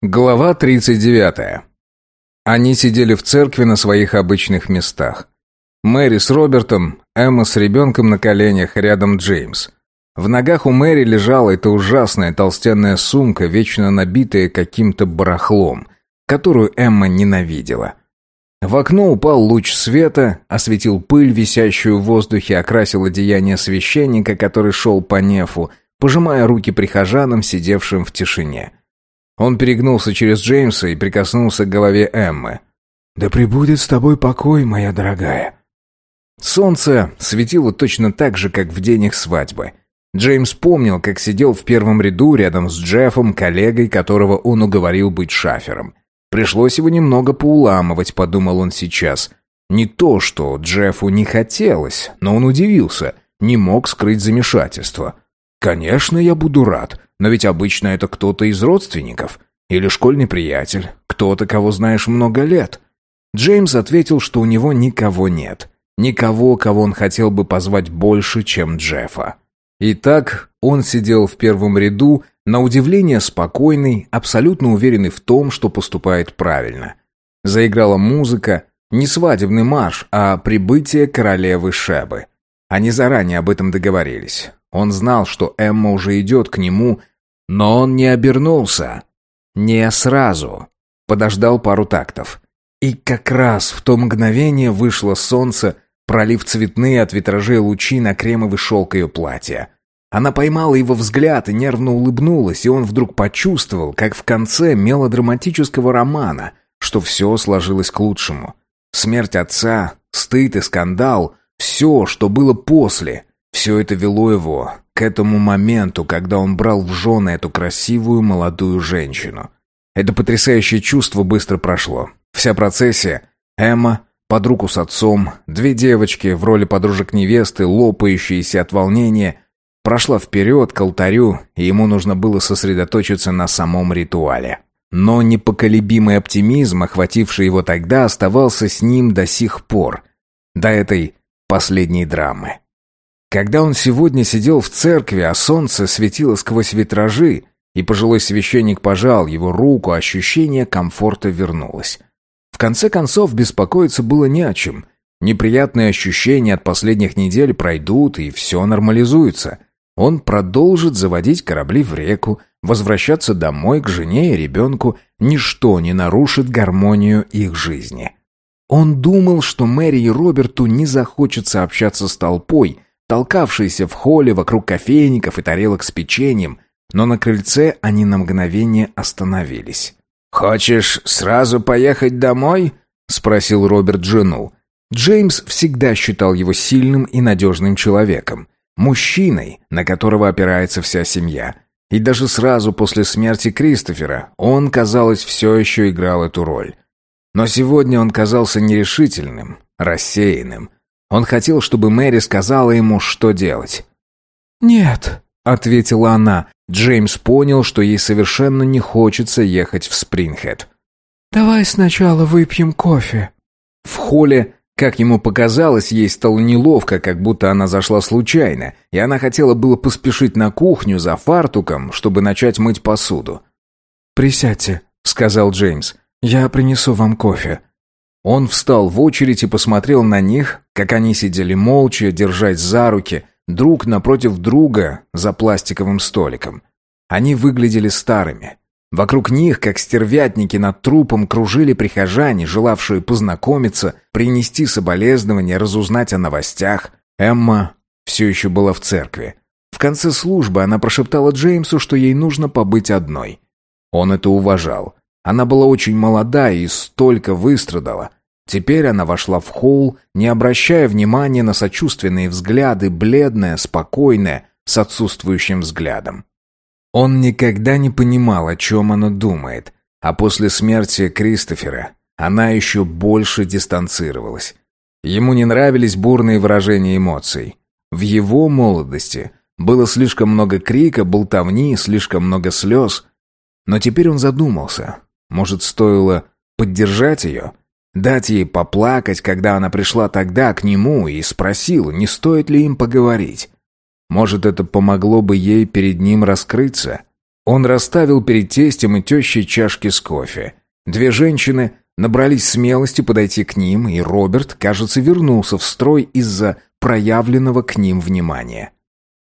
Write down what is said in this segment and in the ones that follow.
Глава 39. Они сидели в церкви на своих обычных местах. Мэри с Робертом, Эмма с ребенком на коленях, рядом Джеймс. В ногах у Мэри лежала эта ужасная толстенная сумка, вечно набитая каким-то барахлом, которую Эмма ненавидела. В окно упал луч света, осветил пыль, висящую в воздухе, окрасил одеяние священника, который шел по нефу, пожимая руки прихожанам, сидевшим в тишине. Он перегнулся через Джеймса и прикоснулся к голове Эммы. «Да пребудет с тобой покой, моя дорогая». Солнце светило точно так же, как в день их свадьбы. Джеймс помнил, как сидел в первом ряду рядом с Джеффом, коллегой, которого он уговорил быть шафером. Пришлось его немного поуламывать, подумал он сейчас. Не то, что Джеффу не хотелось, но он удивился, не мог скрыть замешательство. «Конечно, я буду рад. Но ведь обычно это кто-то из родственников. Или школьный приятель. Кто-то, кого знаешь много лет. Джеймс ответил, что у него никого нет. Никого, кого он хотел бы позвать больше, чем Джеффа. Итак, он сидел в первом ряду, на удивление спокойный, абсолютно уверенный в том, что поступает правильно. Заиграла музыка, не свадебный марш, а прибытие королевы Шебы. Они заранее об этом договорились. Он знал, что Эмма уже идет к нему, но он не обернулся. Не сразу. Подождал пару тактов. И как раз в то мгновение вышло солнце, пролив цветные от витражей лучи на кремовый шелк ее платья. Она поймала его взгляд и нервно улыбнулась, и он вдруг почувствовал, как в конце мелодраматического романа, что все сложилось к лучшему. Смерть отца, стыд и скандал — все, что было после, все это вело его к этому моменту, когда он брал в жены эту красивую молодую женщину. Это потрясающее чувство быстро прошло. Вся процессия, Эмма, под руку с отцом, две девочки в роли подружек невесты, лопающиеся от волнения, прошла вперед к алтарю, и ему нужно было сосредоточиться на самом ритуале. Но непоколебимый оптимизм, охвативший его тогда, оставался с ним до сих пор, до этой последней драмы. Когда он сегодня сидел в церкви, а солнце светило сквозь витражи, и пожилой священник пожал его руку, ощущение комфорта вернулось. В конце концов, беспокоиться было не о чем. Неприятные ощущения от последних недель пройдут, и все нормализуется. Он продолжит заводить корабли в реку, возвращаться домой к жене и ребенку. Ничто не нарушит гармонию их жизни. Он думал, что Мэри и Роберту не захочется общаться с толпой – толкавшиеся в холле вокруг кофейников и тарелок с печеньем, но на крыльце они на мгновение остановились. «Хочешь сразу поехать домой?» — спросил Роберт жену. Джеймс всегда считал его сильным и надежным человеком, мужчиной, на которого опирается вся семья. И даже сразу после смерти Кристофера он, казалось, все еще играл эту роль. Но сегодня он казался нерешительным, рассеянным, он хотел, чтобы Мэри сказала ему, что делать. «Нет», — ответила она. Джеймс понял, что ей совершенно не хочется ехать в Спрингхед. «Давай сначала выпьем кофе». В холле, как ему показалось, ей стало неловко, как будто она зашла случайно, и она хотела было поспешить на кухню за фартуком, чтобы начать мыть посуду. «Присядьте», — сказал Джеймс. «Я принесу вам кофе». Он встал в очередь и посмотрел на них, как они сидели молча, держась за руки, друг напротив друга за пластиковым столиком. Они выглядели старыми. Вокруг них, как стервятники над трупом, кружили прихожане, желавшие познакомиться, принести соболезнования, разузнать о новостях. Эмма все еще была в церкви. В конце службы она прошептала Джеймсу, что ей нужно побыть одной. Он это уважал. Она была очень молода и столько выстрадала. Теперь она вошла в холл, не обращая внимания на сочувственные взгляды, бледная, спокойная, с отсутствующим взглядом. Он никогда не понимал, о чем она думает, а после смерти Кристофера она еще больше дистанцировалась. Ему не нравились бурные выражения эмоций. В его молодости было слишком много крика, болтовни, слишком много слез. Но теперь он задумался. Может, стоило поддержать ее? Дать ей поплакать, когда она пришла тогда к нему и спросила, не стоит ли им поговорить. Может, это помогло бы ей перед ним раскрыться? Он расставил перед тестем и тещей чашки с кофе. Две женщины набрались смелости подойти к ним, и Роберт, кажется, вернулся в строй из-за проявленного к ним внимания.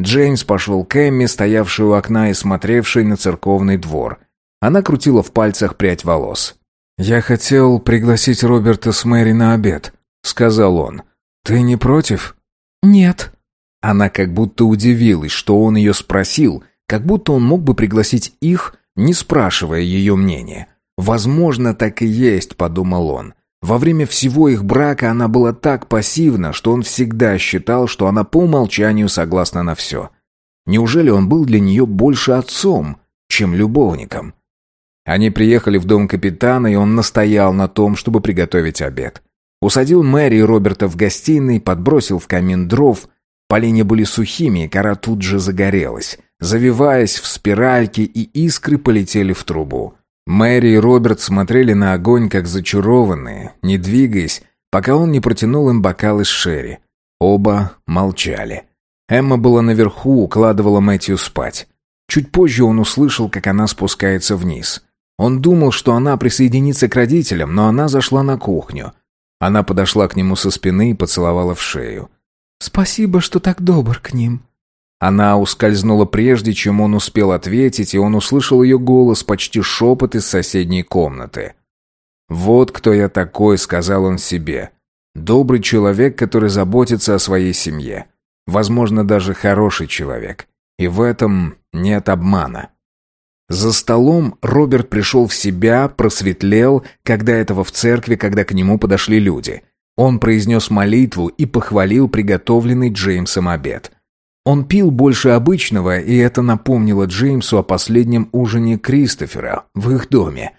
Джеймс пошел к Эмми, стоявшей у окна и смотревшей на церковный двор. Она крутила в пальцах прядь волос. «Я хотел пригласить Роберта с Мэри на обед», — сказал он. «Ты не против?» «Нет». Она как будто удивилась, что он ее спросил, как будто он мог бы пригласить их, не спрашивая ее мнения. «Возможно, так и есть», — подумал он. Во время всего их брака она была так пассивна, что он всегда считал, что она по умолчанию согласна на все. Неужели он был для нее больше отцом, чем любовником? Они приехали в дом капитана, и он настоял на том, чтобы приготовить обед. Усадил Мэри и Роберта в гостиной, подбросил в камин дров. Поленья были сухими, и кора тут же загорелась, завиваясь в спиральки, и искры полетели в трубу. Мэри и Роберт смотрели на огонь, как зачарованные, не двигаясь, пока он не протянул им бокал из шерри. Оба молчали. Эмма была наверху, укладывала Мэтью спать. Чуть позже он услышал, как она спускается вниз. Он думал, что она присоединится к родителям, но она зашла на кухню. Она подошла к нему со спины и поцеловала в шею. «Спасибо, что так добр к ним», она ускользнула прежде, чем он успел ответить, и он услышал ее голос, почти шепот из соседней комнаты. «Вот кто я такой», — сказал он себе. «Добрый человек, который заботится о своей семье. Возможно, даже хороший человек. И в этом нет обмана». За столом Роберт пришел в себя, просветлел, когда этого в церкви, когда к нему подошли люди. Он произнес молитву и похвалил приготовленный Джеймсом обед — он пил больше обычного, и это напомнило Джеймсу о последнем ужине Кристофера в их доме.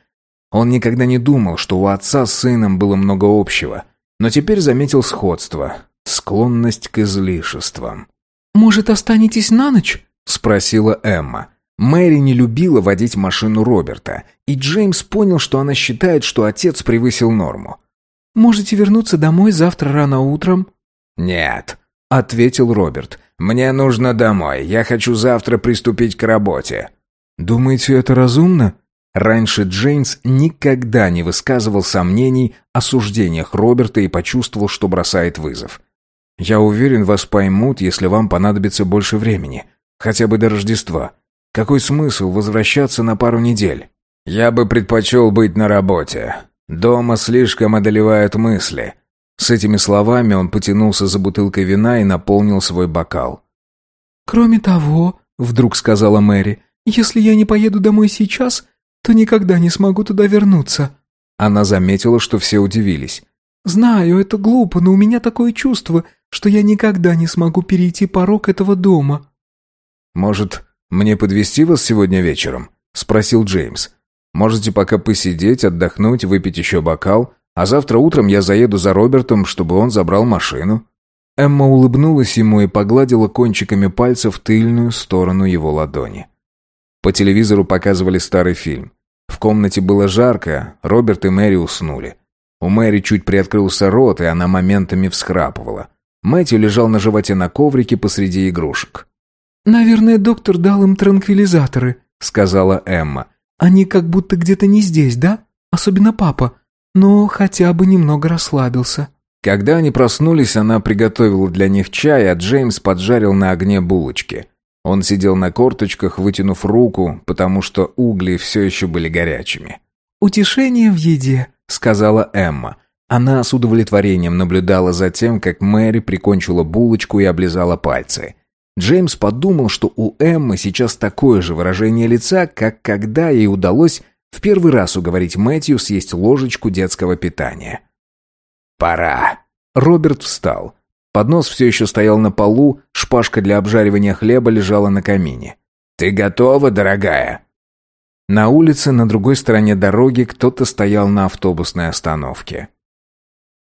Он никогда не думал, что у отца с сыном было много общего, но теперь заметил сходство, склонность к излишествам. «Может, останетесь на ночь?» — спросила Эмма. Мэри не любила водить машину Роберта, и Джеймс понял, что она считает, что отец превысил норму. «Можете вернуться домой завтра рано утром?» «Нет», — ответил Роберт. «Мне нужно домой. Я хочу завтра приступить к работе». «Думаете, это разумно?» Раньше Джейнс никогда не высказывал сомнений о суждениях Роберта и почувствовал, что бросает вызов. «Я уверен, вас поймут, если вам понадобится больше времени. Хотя бы до Рождества. Какой смысл возвращаться на пару недель?» «Я бы предпочел быть на работе. Дома слишком одолевают мысли. С этими словами он потянулся за бутылкой вина и наполнил свой бокал. «Кроме того», — вдруг сказала Мэри, «если я не поеду домой сейчас, то никогда не смогу туда вернуться». Она заметила, что все удивились. «Знаю, это глупо, но у меня такое чувство, что я никогда не смогу перейти порог этого дома». «Может, мне подвести вас сегодня вечером?» — спросил Джеймс. «Можете пока посидеть, отдохнуть, выпить еще бокал, а завтра утром я заеду за Робертом, чтобы он забрал машину». Эмма улыбнулась ему и погладила кончиками пальцев тыльную сторону его ладони. По телевизору показывали старый фильм. В комнате было жарко, Роберт и Мэри уснули. У Мэри чуть приоткрылся рот, и она моментами всхрапывала. Мэтью лежал на животе на коврике посреди игрушек. «Наверное, доктор дал им транквилизаторы», — сказала Эмма. «Они как будто где-то не здесь, да? Особенно папа но хотя бы немного расслабился. Когда они проснулись, она приготовила для них чай, а Джеймс поджарил на огне булочки. Он сидел на корточках, вытянув руку, потому что угли все еще были горячими. «Утешение в еде», — сказала Эмма. Она с удовлетворением наблюдала за тем, как Мэри прикончила булочку и облизала пальцы. Джеймс подумал, что у Эммы сейчас такое же выражение лица, как когда ей удалось в первый раз уговорить Мэтью съесть ложечку детского питания. «Пора». Роберт встал. Поднос все еще стоял на полу, шпажка для обжаривания хлеба лежала на камине. «Ты готова, дорогая?» На улице на другой стороне дороги кто-то стоял на автобусной остановке.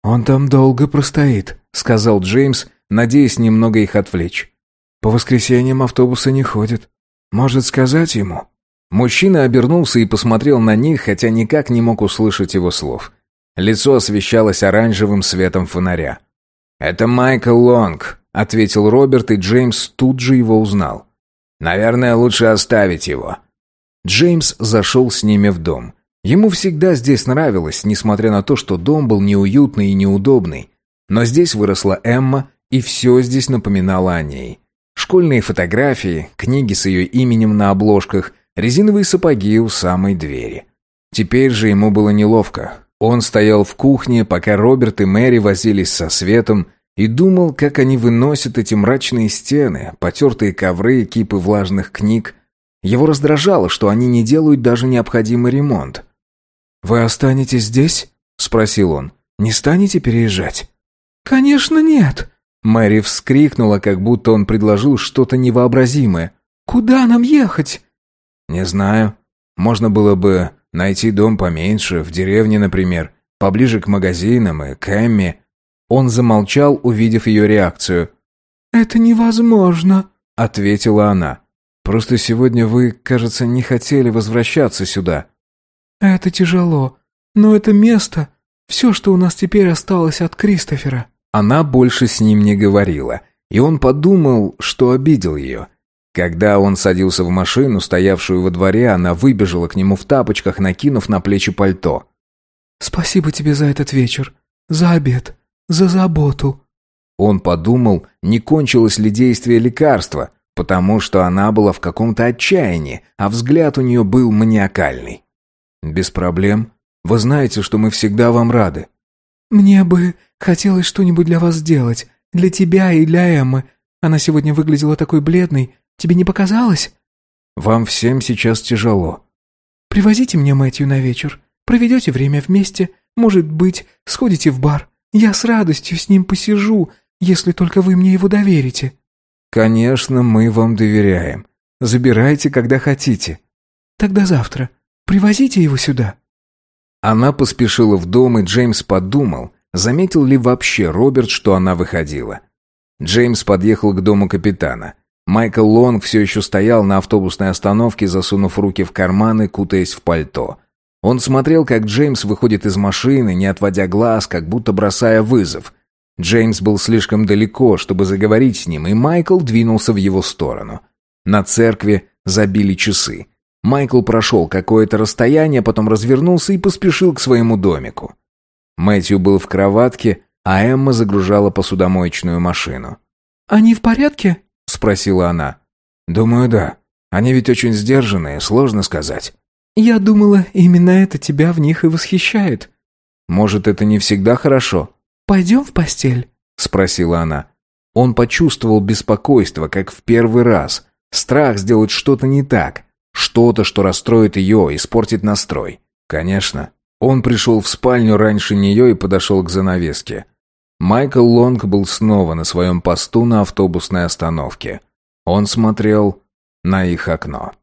«Он там долго простоит», — сказал Джеймс, надеясь немного их отвлечь. «По воскресеньям автобусы не ходят. Может, сказать ему?» Мужчина обернулся и посмотрел на них, хотя никак не мог услышать его слов. Лицо освещалось оранжевым светом фонаря. «Это Майкл Лонг», — ответил Роберт, и Джеймс тут же его узнал. «Наверное, лучше оставить его. Джеймс зашел с ними в дом. Ему всегда здесь нравилось, несмотря на то, что дом был неуютный и неудобный. Но здесь выросла Эмма, и все здесь напоминало о ней. Школьные фотографии, книги с ее именем на обложках, резиновые сапоги у самой двери. Теперь же ему было неловко. Он стоял в кухне, пока Роберт и Мэри возились со светом, и думал, как они выносят эти мрачные стены, потертые ковры, кипы влажных книг. Его раздражало, что они не делают даже необходимый ремонт. «Вы останетесь здесь?» — спросил он. «Не станете переезжать?» «Конечно нет!» Мэри вскрикнула, как будто он предложил что-то невообразимое. «Куда нам ехать?» «Не знаю. Можно было бы найти дом поменьше, в деревне, например, поближе к магазинам и к Эмме». Он замолчал, увидев ее реакцию. «Это невозможно», — ответила она. «Просто сегодня вы, кажется, не хотели возвращаться сюда». «Это тяжело, но это место — все, что у нас теперь осталось от Кристофера». Она больше с ним не говорила, и он подумал, что обидел ее. Когда он садился в машину, стоявшую во дворе, она выбежала к нему в тапочках, накинув на плечи пальто. «Спасибо тебе за этот вечер, за обед, за заботу». Он подумал, не кончилось ли действие лекарства, потому что она была в каком-то отчаянии, а взгляд у нее был маниакальный. «Без проблем. Вы знаете, что мы всегда вам рады». «Мне бы хотелось что-нибудь для вас сделать, для тебя и для Эммы. Она сегодня выглядела такой бледной. Тебе не показалось?» «Вам всем сейчас тяжело». «Привозите мне Мэтью на вечер. Проведете время вместе. Может быть, сходите в бар. Я с радостью с ним посижу, если только вы мне его доверите». «Конечно, мы вам доверяем. Забирайте, когда хотите». «Тогда завтра. Привозите его сюда». Она поспешила в дом, и Джеймс подумал, заметил ли вообще Роберт, что она выходила. Джеймс подъехал к дому капитана. Майкл Лонг все еще стоял на автобусной остановке, засунув руки в карманы, кутаясь в пальто. Он смотрел, как Джеймс выходит из машины, не отводя глаз, как будто бросая вызов. Джеймс был слишком далеко, чтобы заговорить с ним, и Майкл двинулся в его сторону. На церкви забили часы. Майкл прошел какое-то расстояние, потом развернулся и поспешил к своему домику. Мэтью был в кроватке, а Эмма загружала посудомоечную машину. «Они в порядке?» — спросила она. «Думаю, да. Они ведь очень сдержанные, сложно сказать». «Я думала, именно это тебя в них и восхищает». «Может, это не всегда хорошо?» «Пойдем в постель?» — спросила она. Он почувствовал беспокойство, как в первый раз. Страх сделать что-то не так. Что-то, что расстроит ее, испортит настрой. Конечно. Он пришел в спальню раньше нее и подошел к занавеске. Майкл Лонг был снова на своем посту на автобусной остановке. Он смотрел на их окно.